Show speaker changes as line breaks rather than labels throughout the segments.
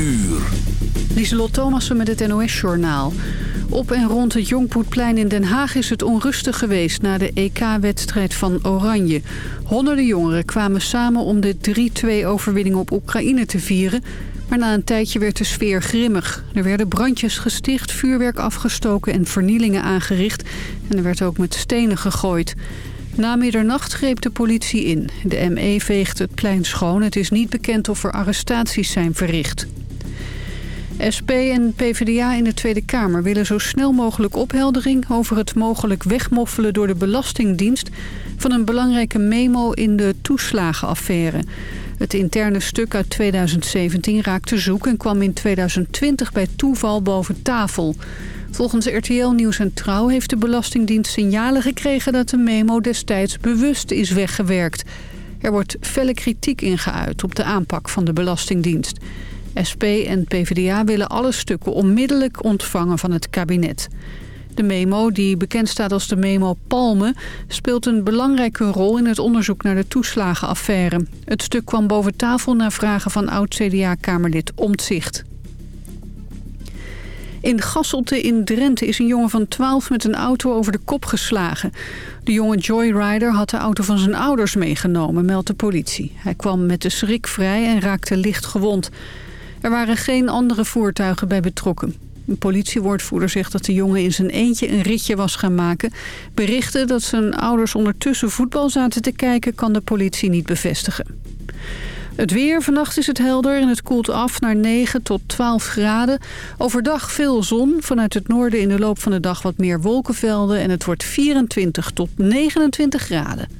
uur.
Lieselot Thomassen met het NOS-journaal. Op en rond het Jongpoetplein in Den Haag is het onrustig geweest... na de EK-wedstrijd van Oranje. Honderden jongeren kwamen samen om de 3-2-overwinning op Oekraïne te vieren... maar na een tijdje werd de sfeer grimmig. Er werden brandjes gesticht, vuurwerk afgestoken en vernielingen aangericht... en er werd ook met stenen gegooid... Na middernacht greep de politie in. De ME veegt het plein schoon. Het is niet bekend of er arrestaties zijn verricht. SP en PvdA in de Tweede Kamer willen zo snel mogelijk opheldering... over het mogelijk wegmoffelen door de Belastingdienst... van een belangrijke memo in de toeslagenaffaire. Het interne stuk uit 2017 raakte zoek en kwam in 2020 bij toeval boven tafel... Volgens RTL Nieuws en Trouw heeft de Belastingdienst signalen gekregen... dat de memo destijds bewust is weggewerkt. Er wordt felle kritiek ingeuit op de aanpak van de Belastingdienst. SP en PvdA willen alle stukken onmiddellijk ontvangen van het kabinet. De memo, die bekend staat als de memo Palme... speelt een belangrijke rol in het onderzoek naar de toeslagenaffaire. Het stuk kwam boven tafel na vragen van oud-CDA-kamerlid Omtzigt. In Gasselte in Drenthe is een jongen van 12 met een auto over de kop geslagen. De jonge joyrider had de auto van zijn ouders meegenomen, meldt de politie. Hij kwam met de schrik vrij en raakte licht gewond. Er waren geen andere voertuigen bij betrokken. Een politiewoordvoerder zegt dat de jongen in zijn eentje een ritje was gaan maken. Berichten dat zijn ouders ondertussen voetbal zaten te kijken... kan de politie niet bevestigen. Het weer, vannacht is het helder en het koelt af naar 9 tot 12 graden. Overdag veel zon, vanuit het noorden in de loop van de dag wat meer wolkenvelden... en het wordt 24 tot 29 graden.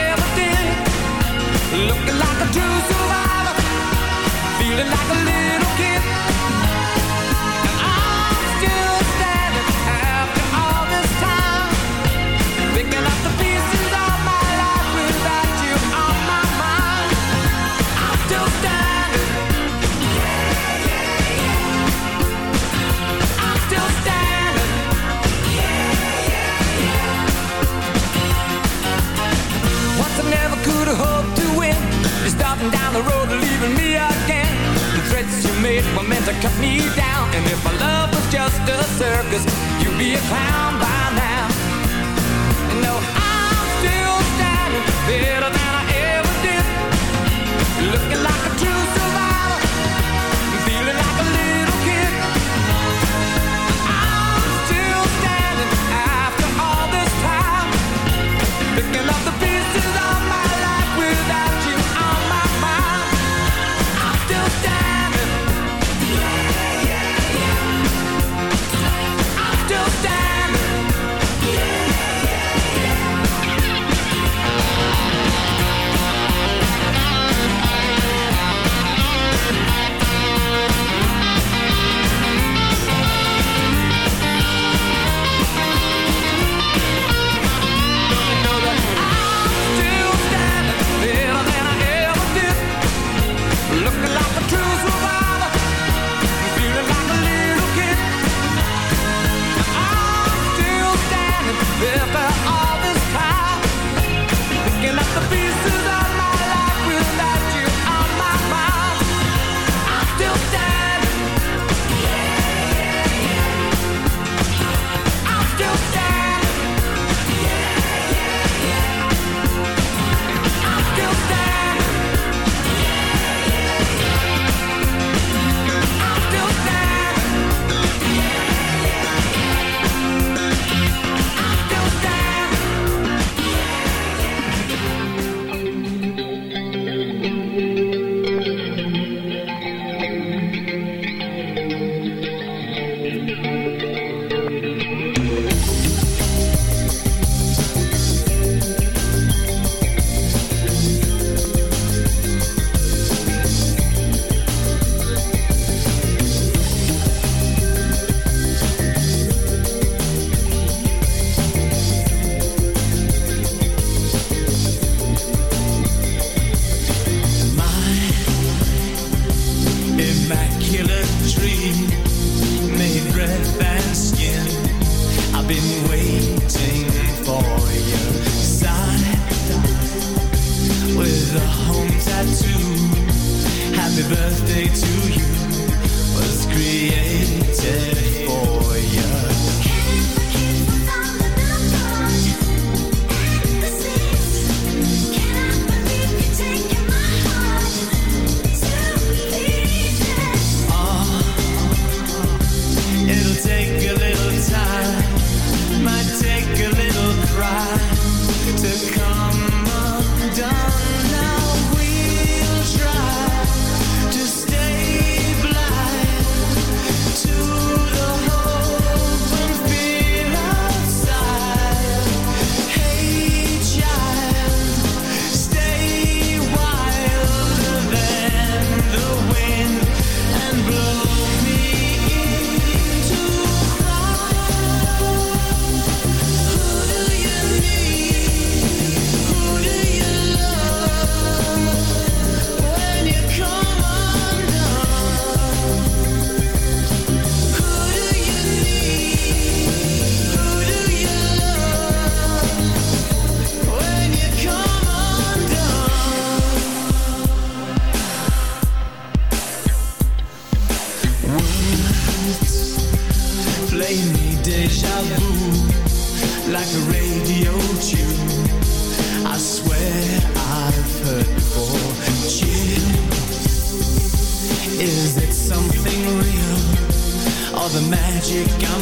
Looking like a true survivor Feeling like a little kid And I'm still standing after all this time Picking up the pieces of my life Without you on my mind I'm still standing yeah, yeah, yeah. I'm still standing yeah, yeah, yeah. Once I never could have hoped you're starting down the road leaving me again. The threats you made were meant to cut me down. And if my love was just a circus You'd be a clown by now. And no, I'm still standing Better than I ever did. Looking like a true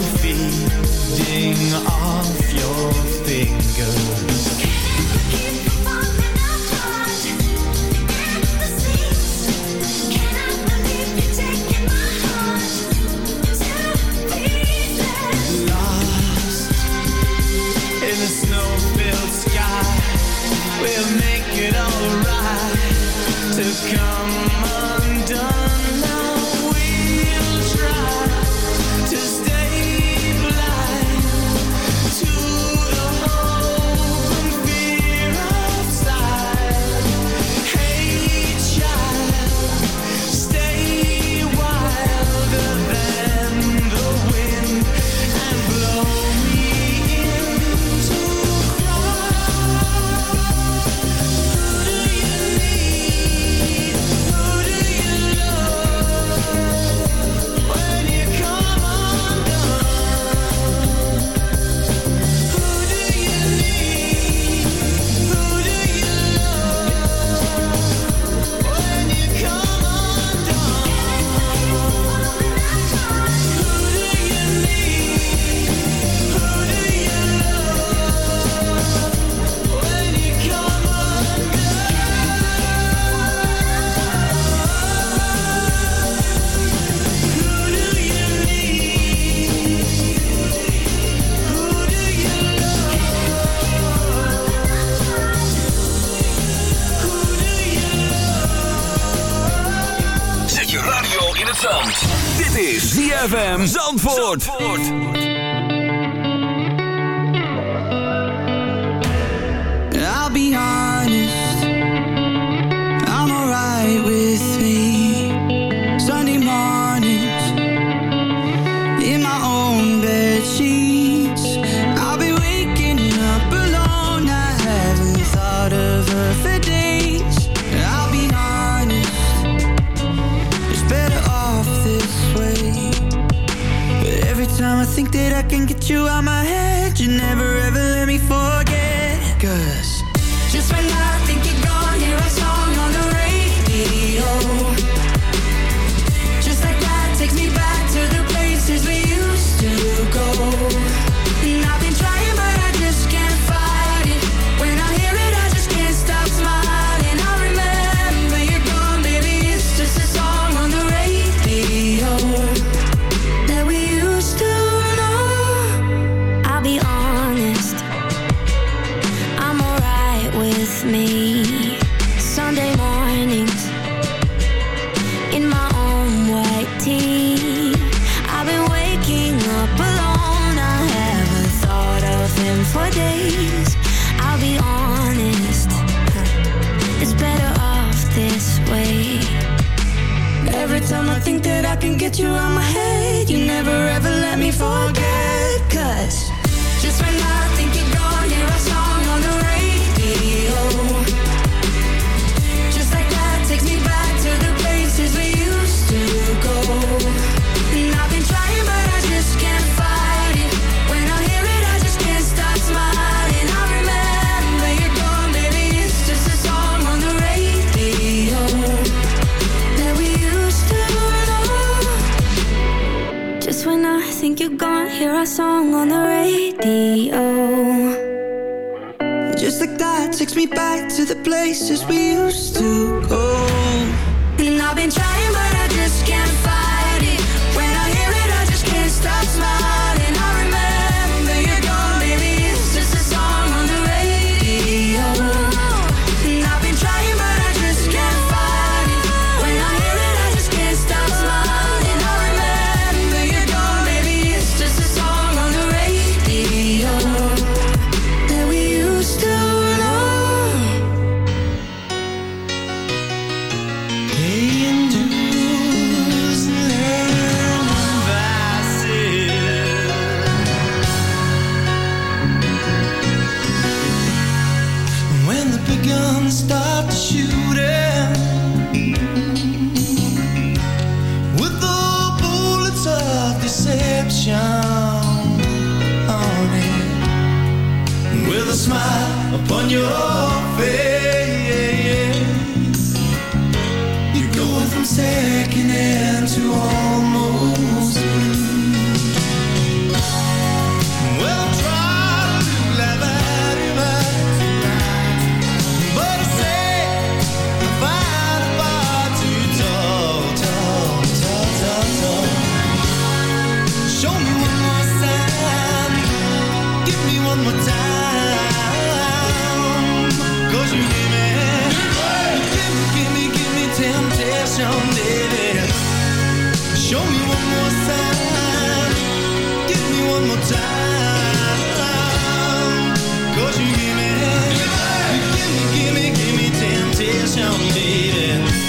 ZFM Zandvoort.
hear
our song on the radio.
Just like that takes me back to the places we used to go.
And I've been trying but baby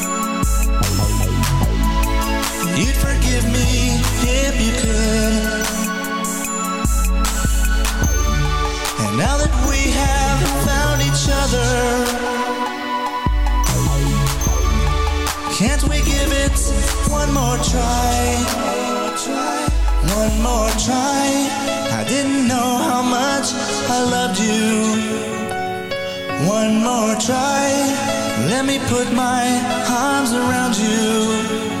you'd forgive me if you could. And now that we have found each other, can't we give it one more try? One more try. I didn't know how much I loved you. One more try. Let me put my arms around you.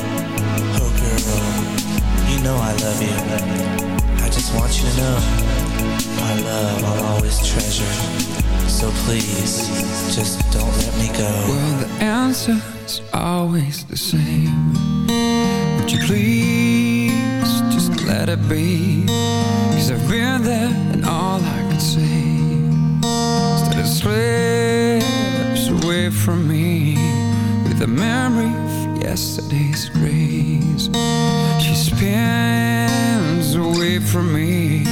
Know I love you. I just want you to know my love I'll always treasure. So please, just don't let me go.
Well, the answer's always the same. Would you please just let it be? Cause I've been there and all I could say is that it slips away from me with the memory of yesterday's grace. She spins away from me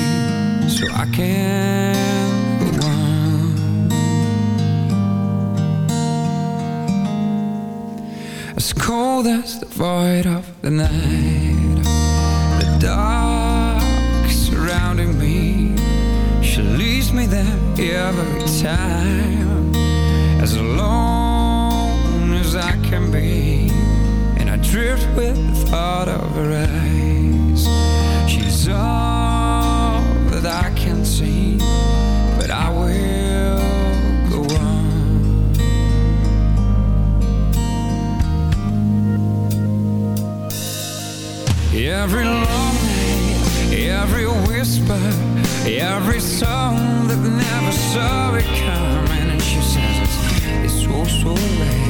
so I can go on. As cold as the void of the night The dark surrounding me She leaves me there every time As alone as I can be drift with the thought of her eyes She's all that I can see But I will go on Every long night, every whisper, every song that never saw it coming. And she says it's, it's so, so late.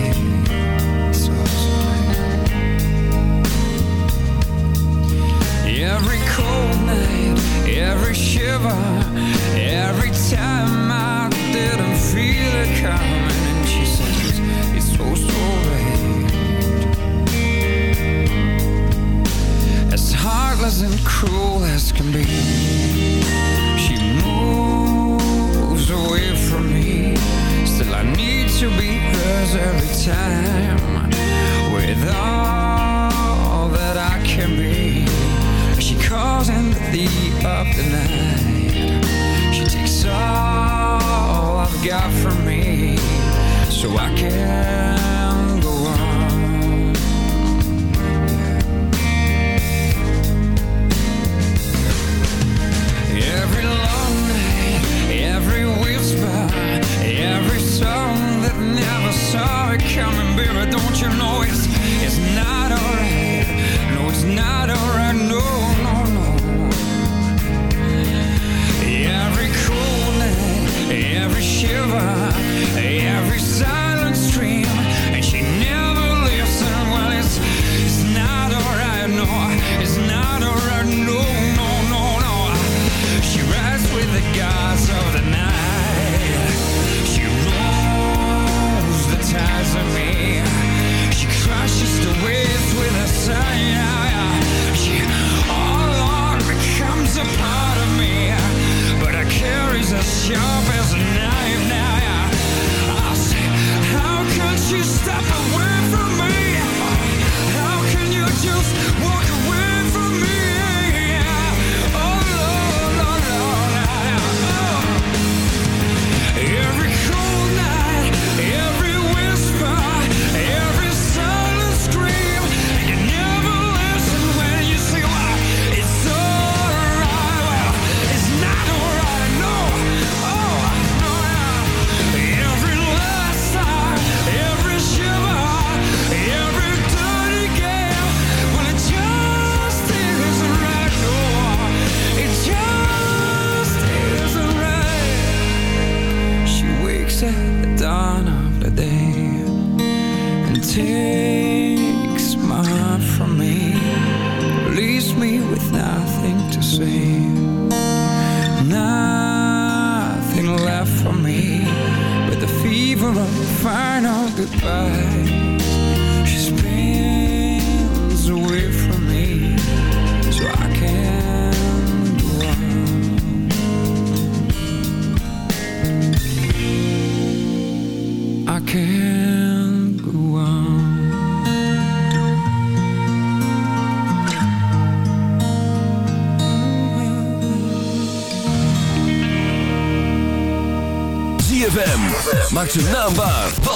Every cold night, every shiver, every time I didn't feel it coming. And she says it's, so, so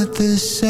not the same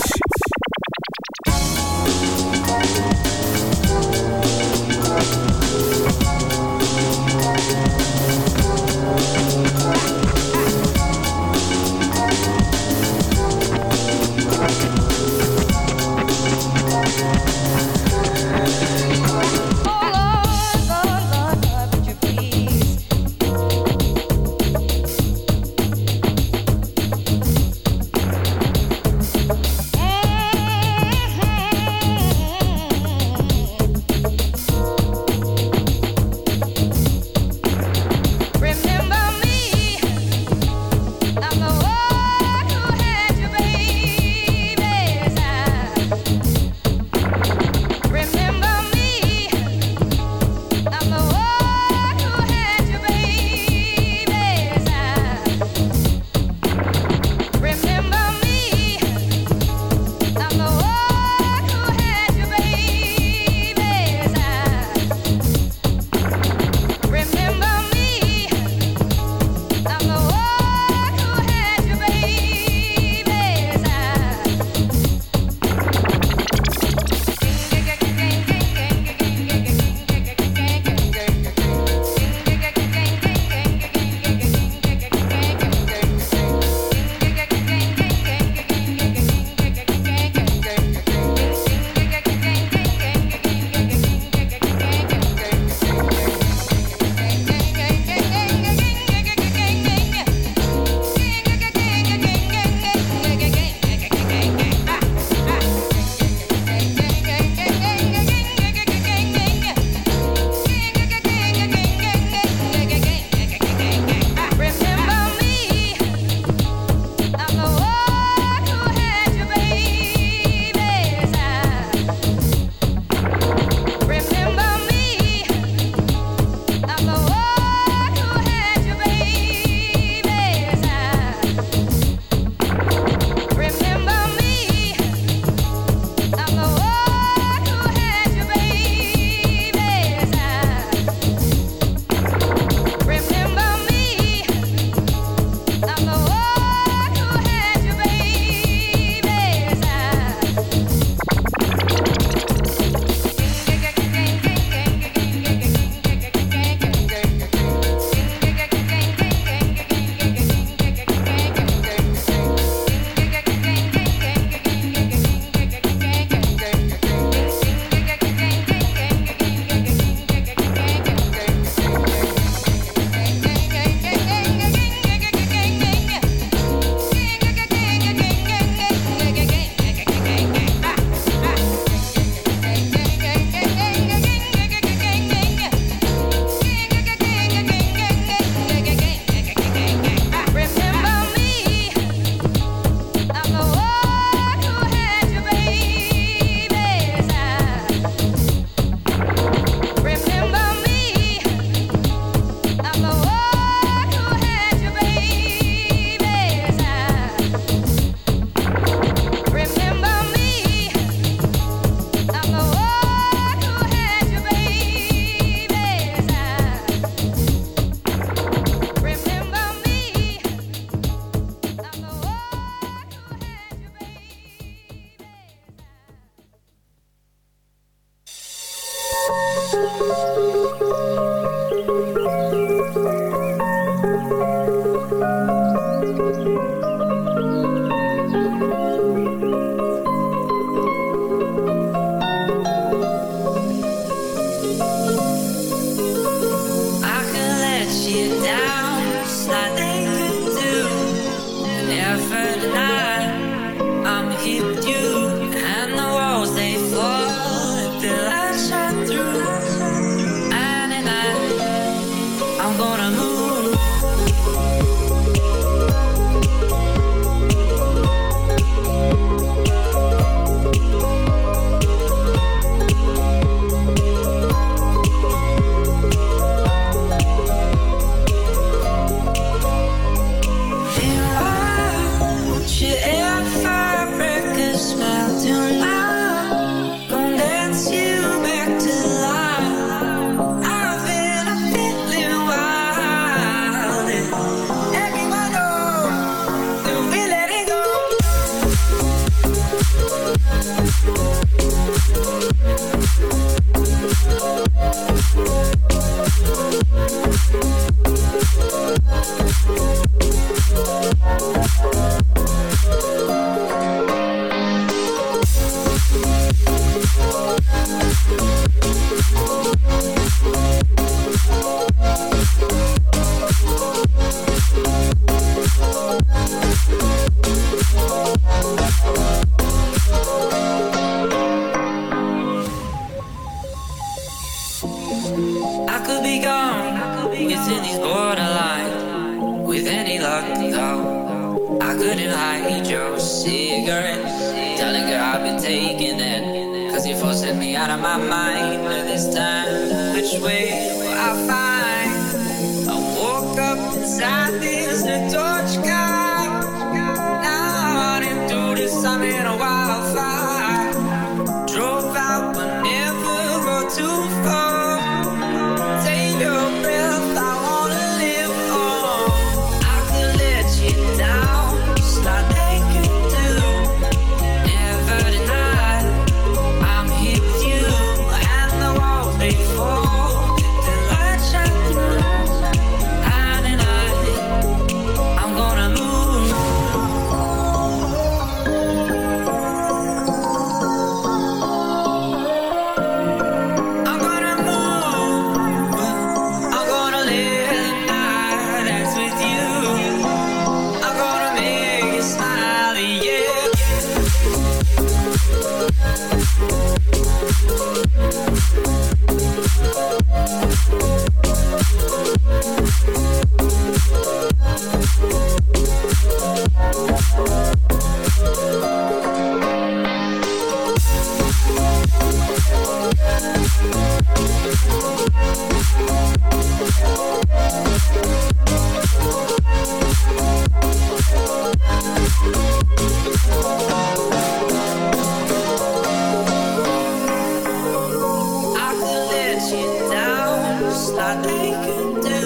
They could do.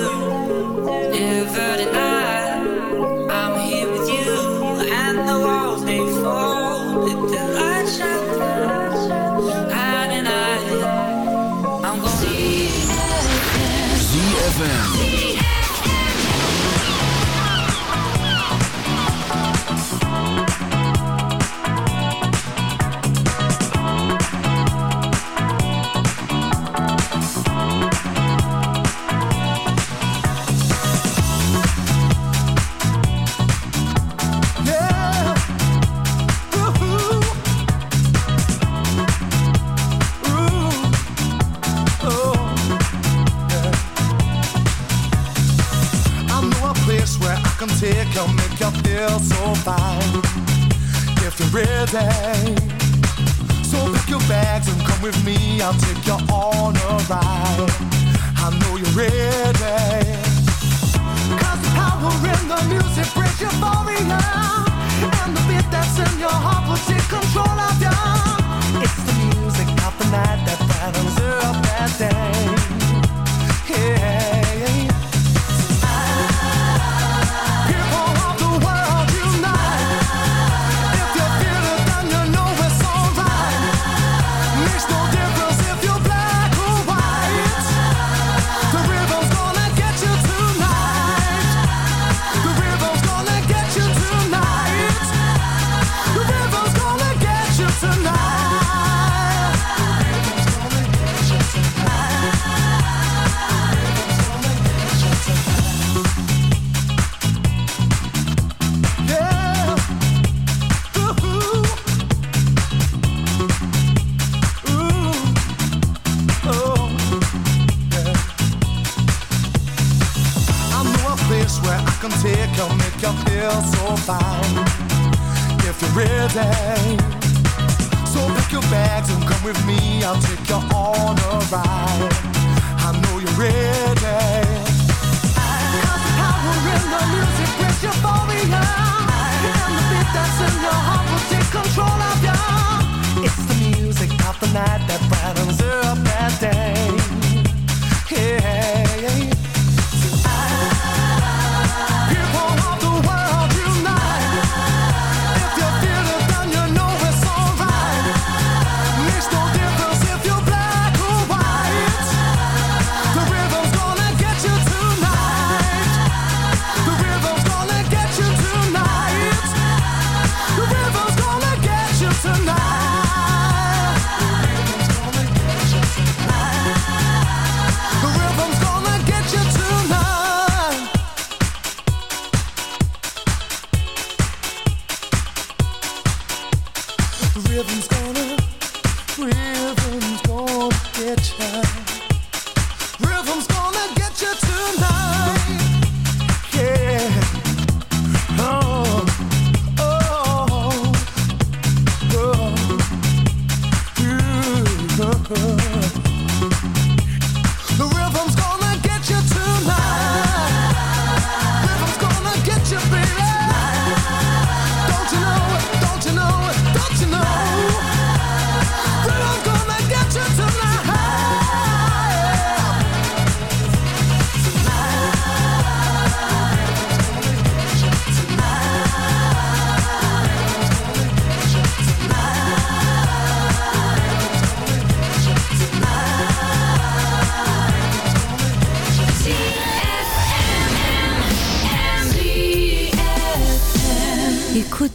Never Take your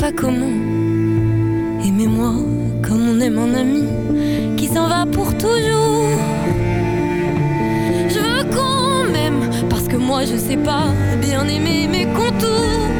pas comment. Aimez-moi comme on aime un ami qui s'en va pour toujours. Je veux qu'on m'aime parce que moi je sais pas bien aimer mes contours.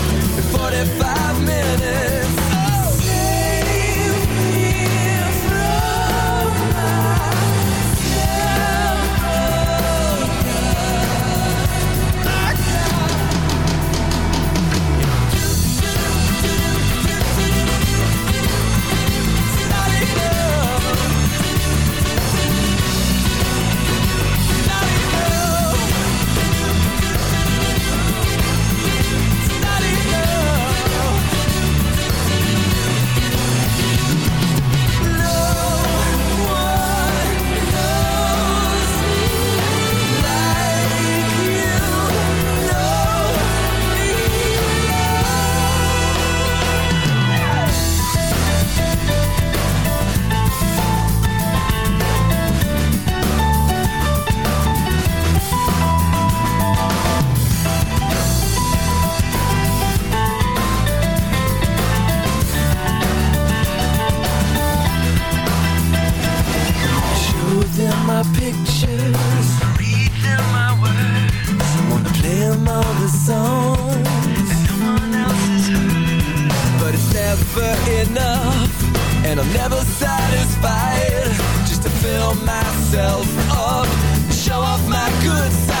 45 minutes. good side.